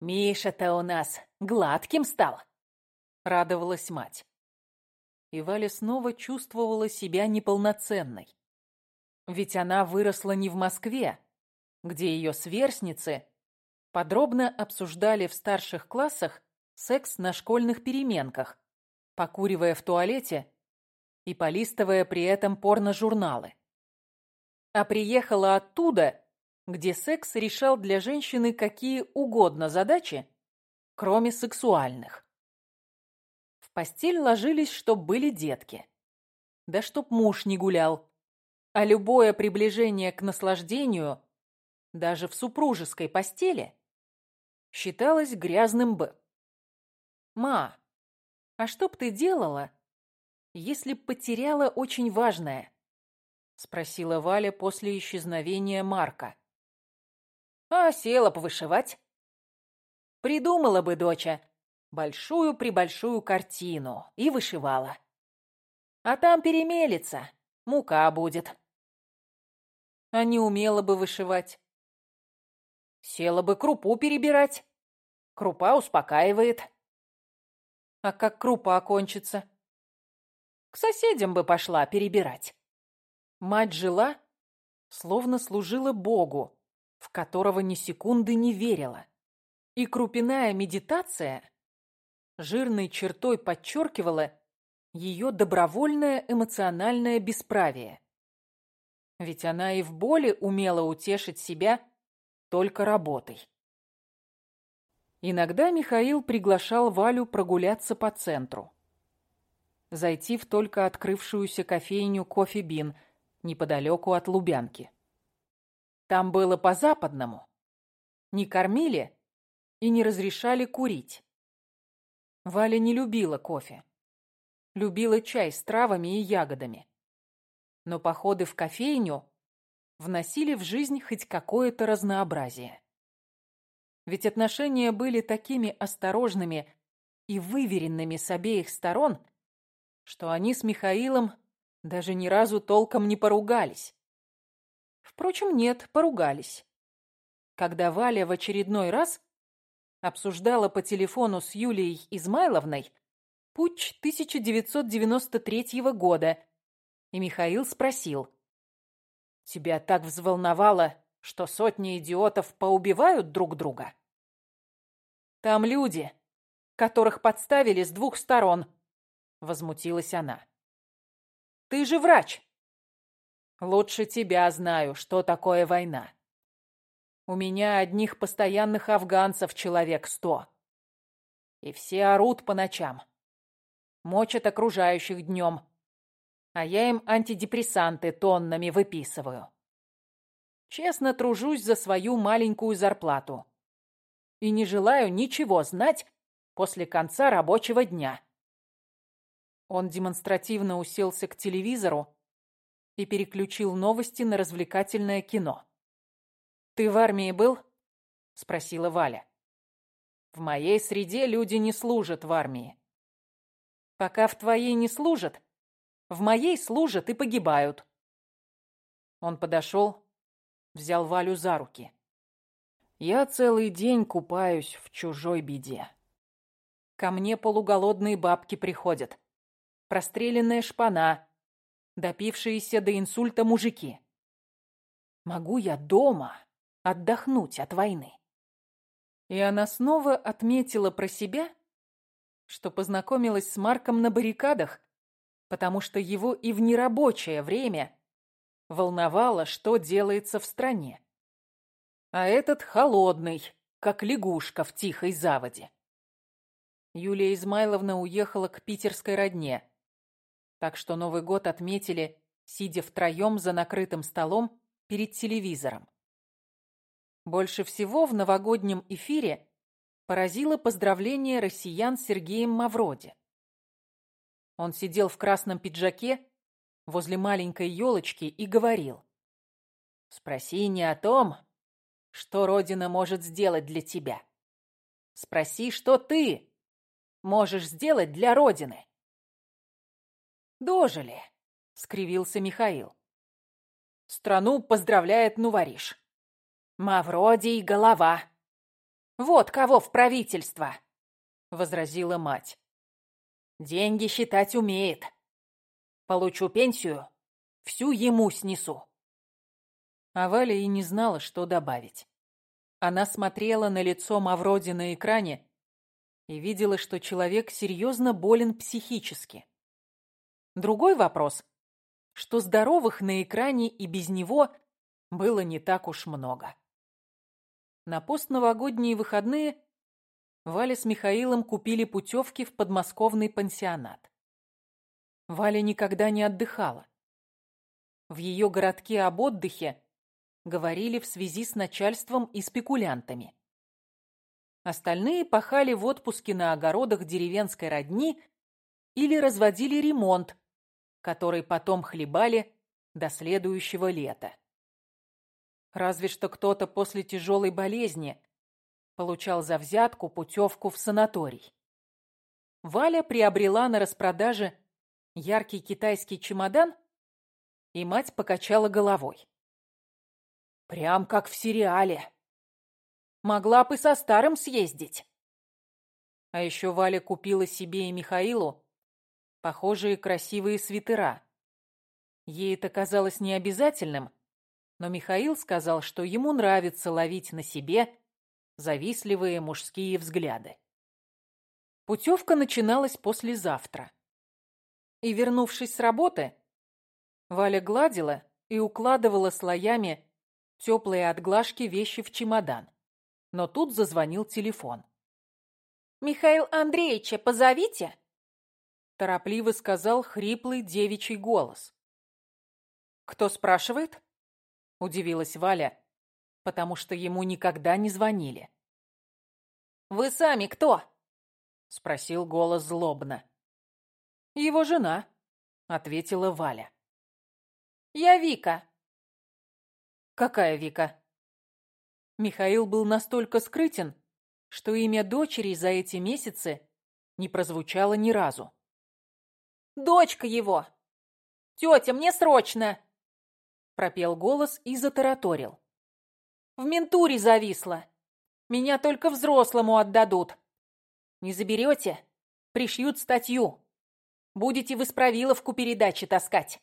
Миша-то у нас гладким стал, радовалась мать. И Валя снова чувствовала себя неполноценной. Ведь она выросла не в Москве, где ее сверстницы подробно обсуждали в старших классах секс на школьных переменках, покуривая в туалете и полистывая при этом порно-журналы. А приехала оттуда, где секс решал для женщины какие угодно задачи, кроме сексуальных. В постель ложились, чтоб были детки. Да чтоб муж не гулял. А любое приближение к наслаждению, даже в супружеской постели, считалось грязным б. «Ма, а что б ты делала, если б потеряла очень важное?» — спросила Валя после исчезновения Марка. «А села повышивать?» «Придумала бы, доча, большую-пребольшую картину и вышивала. А там перемелется, мука будет». «А не умела бы вышивать?» «Села бы крупу перебирать. Крупа успокаивает». А как крупа кончится? К соседям бы пошла перебирать. Мать жила, словно служила Богу, в которого ни секунды не верила. И крупяная медитация жирной чертой подчеркивала ее добровольное эмоциональное бесправие. Ведь она и в боли умела утешить себя только работой. Иногда Михаил приглашал Валю прогуляться по центру. Зайти в только открывшуюся кофейню «Кофе Бин» неподалеку от Лубянки. Там было по-западному. Не кормили и не разрешали курить. Валя не любила кофе. Любила чай с травами и ягодами. Но походы в кофейню вносили в жизнь хоть какое-то разнообразие. Ведь отношения были такими осторожными и выверенными с обеих сторон, что они с Михаилом даже ни разу толком не поругались. Впрочем, нет, поругались. Когда Валя в очередной раз обсуждала по телефону с Юлией Измайловной путь 1993 года, и Михаил спросил. «Тебя так взволновало, что сотни идиотов поубивают друг друга?» Там люди, которых подставили с двух сторон, возмутилась она. Ты же врач. Лучше тебя знаю, что такое война. У меня одних постоянных афганцев человек сто. И все орут по ночам. Мочат окружающих днем. А я им антидепрессанты тоннами выписываю. Честно тружусь за свою маленькую зарплату и не желаю ничего знать после конца рабочего дня. Он демонстративно уселся к телевизору и переключил новости на развлекательное кино. «Ты в армии был?» — спросила Валя. «В моей среде люди не служат в армии. Пока в твоей не служат, в моей служат и погибают». Он подошел, взял Валю за руки. Я целый день купаюсь в чужой беде. Ко мне полуголодные бабки приходят. Простреленная шпана, допившиеся до инсульта мужики. Могу я дома отдохнуть от войны? И она снова отметила про себя, что познакомилась с Марком на баррикадах, потому что его и в нерабочее время волновало, что делается в стране а этот холодный, как лягушка в тихой заводе. Юлия Измайловна уехала к питерской родне, так что Новый год отметили, сидя втроем за накрытым столом перед телевизором. Больше всего в новогоднем эфире поразило поздравление россиян Сергеем Мавроди. Он сидел в красном пиджаке возле маленькой елочки и говорил. «Спроси не о том, что Родина может сделать для тебя? Спроси, что ты можешь сделать для Родины. Дожили, скривился Михаил. Страну поздравляет Нувариш. Мавродий голова. Вот кого в правительство!» — возразила мать. «Деньги считать умеет. Получу пенсию, всю ему снесу». А Валя и не знала, что добавить. Она смотрела на лицо Мавроди на экране и видела, что человек серьезно болен психически. Другой вопрос, что здоровых на экране и без него было не так уж много. На постновогодние выходные Валя с Михаилом купили путевки в подмосковный пансионат. Валя никогда не отдыхала. В ее городке об отдыхе говорили в связи с начальством и спекулянтами. Остальные пахали в отпуске на огородах деревенской родни или разводили ремонт, который потом хлебали до следующего лета. Разве что кто-то после тяжелой болезни получал за взятку путевку в санаторий. Валя приобрела на распродаже яркий китайский чемодан, и мать покачала головой. Прям как в сериале. Могла бы со старым съездить. А еще Валя купила себе и Михаилу похожие красивые свитера. Ей это казалось необязательным, но Михаил сказал, что ему нравится ловить на себе завистливые мужские взгляды. Путевка начиналась послезавтра. И, вернувшись с работы, Валя гладила и укладывала слоями теплые от глажки вещи в чемодан. Но тут зазвонил телефон. «Михаил Андреевича позовите!» Торопливо сказал хриплый девичий голос. «Кто спрашивает?» Удивилась Валя, потому что ему никогда не звонили. «Вы сами кто?» Спросил голос злобно. «Его жена», — ответила Валя. «Я Вика». «Какая Вика?» Михаил был настолько скрытен, что имя дочери за эти месяцы не прозвучало ни разу. «Дочка его! Тетя, мне срочно!» Пропел голос и затараторил. «В ментуре зависла. Меня только взрослому отдадут. Не заберете? Пришьют статью. Будете в исправиловку передачи таскать».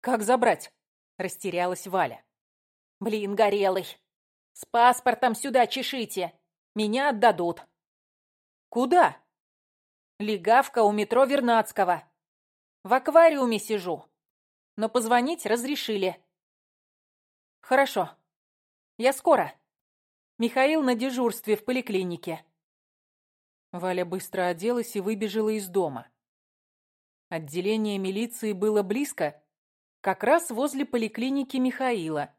«Как забрать?» — растерялась Валя. «Блин, горелый. С паспортом сюда чешите. Меня отдадут». «Куда?» «Легавка у метро Вернадского. В аквариуме сижу. Но позвонить разрешили». «Хорошо. Я скоро. Михаил на дежурстве в поликлинике». Валя быстро оделась и выбежала из дома. Отделение милиции было близко, как раз возле поликлиники Михаила,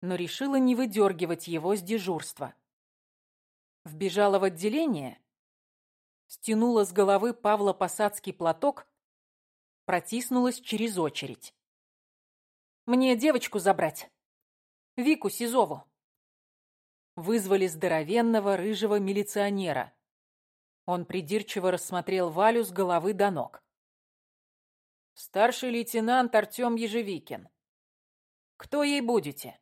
но решила не выдергивать его с дежурства. Вбежала в отделение, стянула с головы Павла посадский платок, протиснулась через очередь. «Мне девочку забрать. Вику Сизову». Вызвали здоровенного рыжего милиционера. Он придирчиво рассмотрел Валю с головы до ног. Старший лейтенант Артем Ежевикин. Кто ей будете?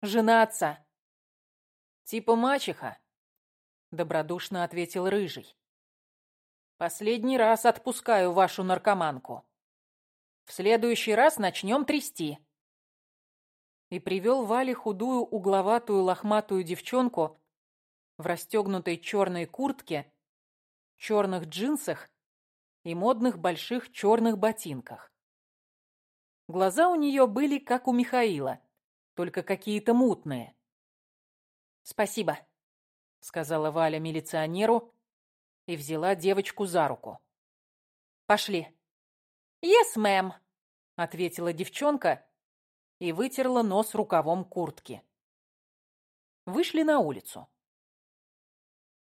Жена отца. Типа мачеха, добродушно ответил Рыжий. Последний раз отпускаю вашу наркоманку. В следующий раз начнем трясти. И привел Вале худую, угловатую, лохматую девчонку в расстегнутой черной куртке, черных джинсах и модных больших черных ботинках. Глаза у нее были, как у Михаила, только какие-то мутные. «Спасибо», — сказала Валя милиционеру и взяла девочку за руку. «Пошли». «Yes, мэм», — ответила девчонка и вытерла нос рукавом куртки. Вышли на улицу.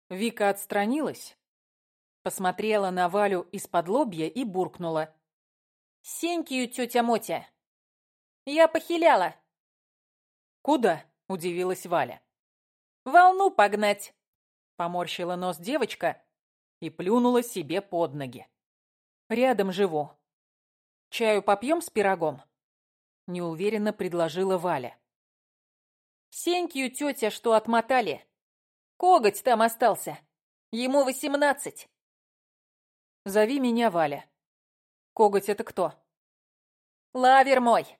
Вика отстранилась Посмотрела на Валю из-под лобья и буркнула. «Сенькию, тетя Мотя! Я похиляла!» «Куда?» — удивилась Валя. «Волну погнать!» — поморщила нос девочка и плюнула себе под ноги. «Рядом живу. Чаю попьем с пирогом?» — неуверенно предложила Валя. «Thank you, тетя, что отмотали, Коготь там остался. Ему восемнадцать. Зови меня Валя. Коготь это кто? Лавер мой.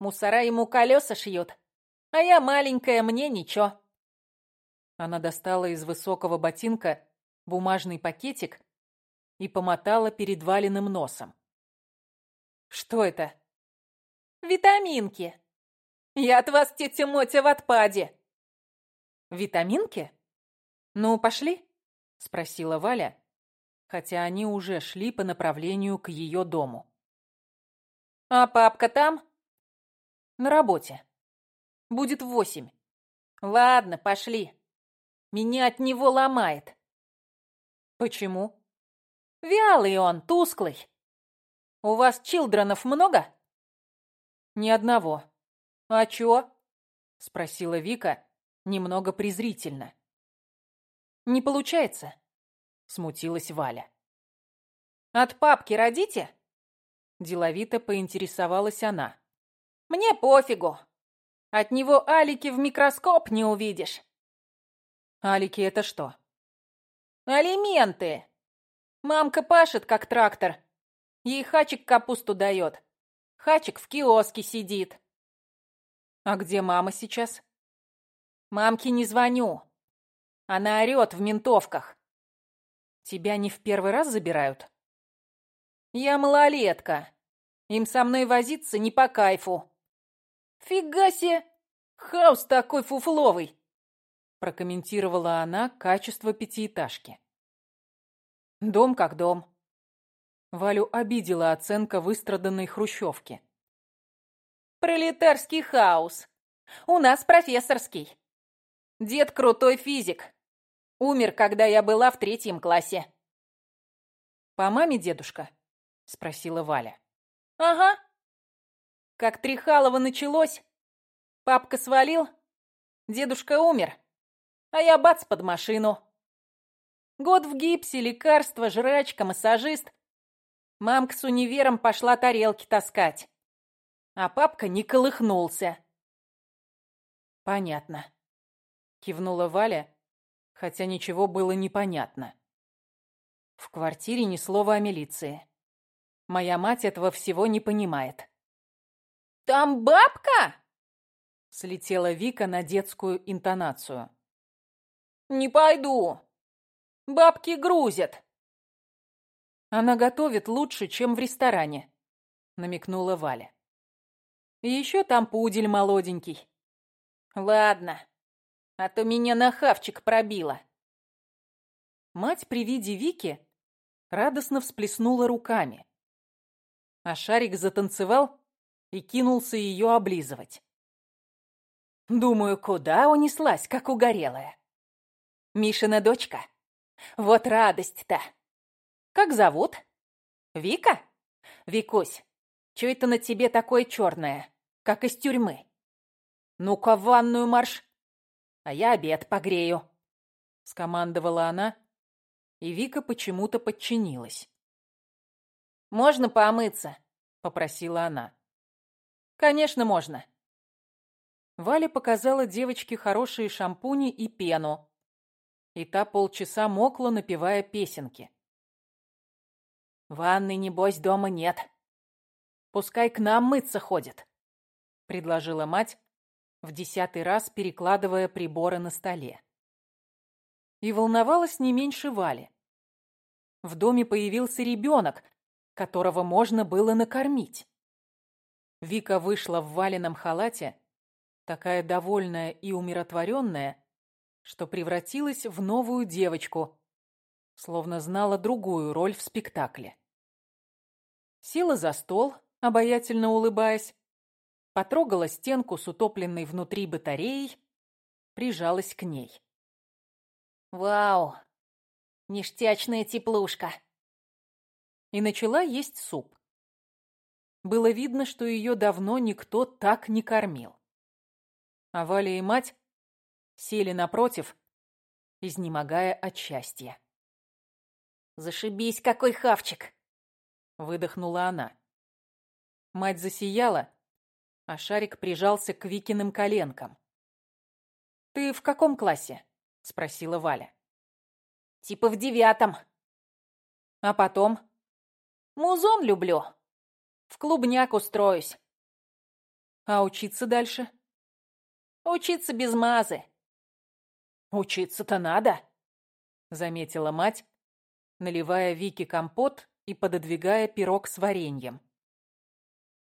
Мусора ему колеса шьют. А я маленькая, мне ничего. Она достала из высокого ботинка бумажный пакетик и помотала перед Валиным носом. Что это? Витаминки. Я от вас, тетя Мотя, в отпаде. Витаминки? Ну, пошли, спросила Валя, хотя они уже шли по направлению к ее дому. А папка там? На работе. Будет в восемь. Ладно, пошли. Меня от него ломает. Почему? Вялый он, тусклый. У вас чилдронов много? Ни одного. А чё? Спросила Вика немного презрительно. Не получается, смутилась Валя. От папки родите? Деловито поинтересовалась она. Мне пофигу. От него алики в микроскоп не увидишь. Алики это что? Алименты. Мамка пашет, как трактор. Ей Хачик капусту дает. Хачик в киоске сидит. А где мама сейчас? Мамке не звоню. Она орёт в ментовках. Тебя не в первый раз забирают? Я малолетка. Им со мной возиться не по кайфу. Фига себе! Хаос такой фуфловый! Прокомментировала она качество пятиэтажки. Дом как дом. Валю обидела оценка выстраданной хрущевки. Пролетарский хаос. У нас профессорский. Дед крутой физик. Умер, когда я была в третьем классе. По маме дедушка? Спросила Валя. Ага. Как Трихалово началось, папка свалил, дедушка умер, а я бац под машину. Год в гипсе, лекарства, жрачка, массажист. Мамка с универом пошла тарелки таскать. А папка не колыхнулся. Понятно. Кивнула Валя, хотя ничего было непонятно. В квартире ни слова о милиции. Моя мать этого всего не понимает. «Там бабка?» Слетела Вика на детскую интонацию. «Не пойду. Бабки грузят». «Она готовит лучше, чем в ресторане», — намекнула Валя. «И еще там пудель молоденький». «Ладно, а то меня на хавчик пробило». Мать при виде Вики радостно всплеснула руками а шарик затанцевал и кинулся ее облизывать. Думаю, куда унеслась, как угорелая. Мишина дочка. Вот радость-то. Как зовут? Вика? Викусь, что это на тебе такое черное, как из тюрьмы? Ну-ка в ванную марш, а я обед погрею. Скомандовала она, и Вика почему-то подчинилась. «Можно помыться?» — попросила она. «Конечно, можно». Валя показала девочке хорошие шампуни и пену, и та полчаса мокла, напевая песенки. «Ванны, небось, дома нет. Пускай к нам мыться ходит», — предложила мать, в десятый раз перекладывая приборы на столе. И волновалась не меньше Вали. В доме появился ребенок, которого можно было накормить. Вика вышла в валенном халате, такая довольная и умиротворенная, что превратилась в новую девочку, словно знала другую роль в спектакле. Села за стол, обаятельно улыбаясь, потрогала стенку с утопленной внутри батареей, прижалась к ней. «Вау! Ништячная теплушка!» и начала есть суп. Было видно, что ее давно никто так не кормил. А Валя и мать сели напротив, изнемогая от счастья. «Зашибись, какой хавчик!» — выдохнула она. Мать засияла, а Шарик прижался к Викиным коленкам. «Ты в каком классе?» — спросила Валя. Типа в девятом. А потом? Музон люблю. В клубняк устроюсь. А учиться дальше? Учиться без мазы. Учиться-то надо, заметила мать, наливая Вике компот и пододвигая пирог с вареньем.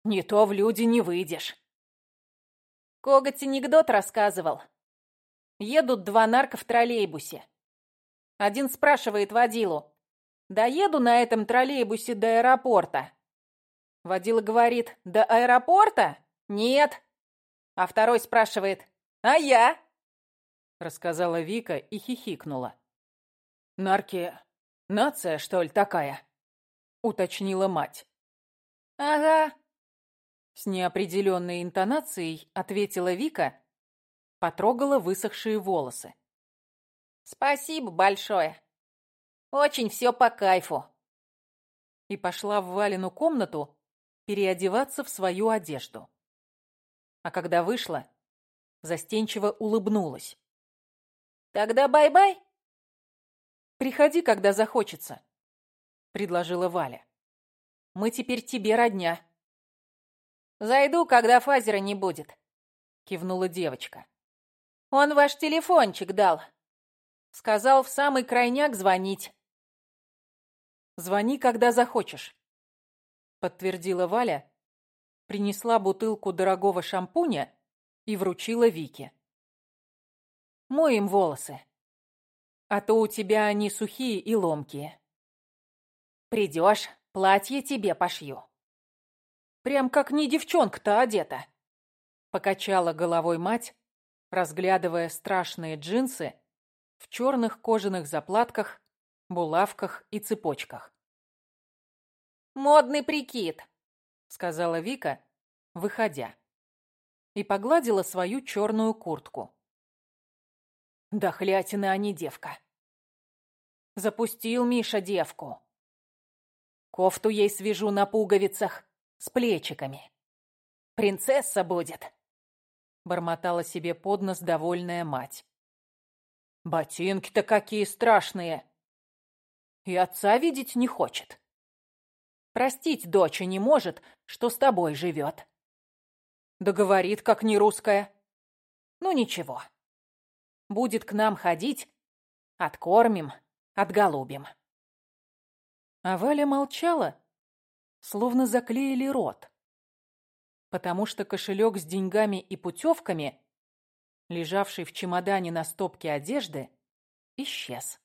Не то в люди не выйдешь. Коготь анекдот рассказывал. Едут два нарка в троллейбусе. Один спрашивает водилу. «Доеду на этом троллейбусе до аэропорта?» Водила говорит, «До аэропорта? Нет». А второй спрашивает, «А я?» Рассказала Вика и хихикнула. «Нарки, нация, что ли, такая?» Уточнила мать. «Ага», с неопределенной интонацией ответила Вика, потрогала высохшие волосы. «Спасибо большое. Очень все по кайфу». И пошла в Валину комнату переодеваться в свою одежду. А когда вышла, застенчиво улыбнулась. «Тогда bye-bye?» «Приходи, когда захочется», — предложила Валя. «Мы теперь тебе родня». «Зайду, когда father а не будет», — кивнула девочка. «Он ваш телефончик дал. Сказал в самый крайняк звонить». «Звони, когда захочешь», — подтвердила Валя, принесла бутылку дорогого шампуня и вручила Вике. «Мой им волосы, а то у тебя они сухие и ломкие. Придешь, платье тебе пошью». Прям как не девчонка-то одета. Покачала головой мать, разглядывая страшные джинсы в черных кожаных заплатках, булавках и цепочках. «Модный прикид», — сказала Вика, выходя, и погладила свою черную куртку. Дохлятина, а не девка. Запустил Миша девку. Кофту ей свяжу на пуговицах с плечиками. Принцесса будет!» Бормотала себе под нос довольная мать. «Ботинки-то какие страшные!» И отца видеть не хочет. Простить дочь не может, что с тобой живет. Да говорит, как не русская. Ну ничего. Будет к нам ходить, откормим, отголубим. А Валя молчала, словно заклеили рот. Потому что кошелек с деньгами и путевками, лежавший в чемодане на стопке одежды, исчез.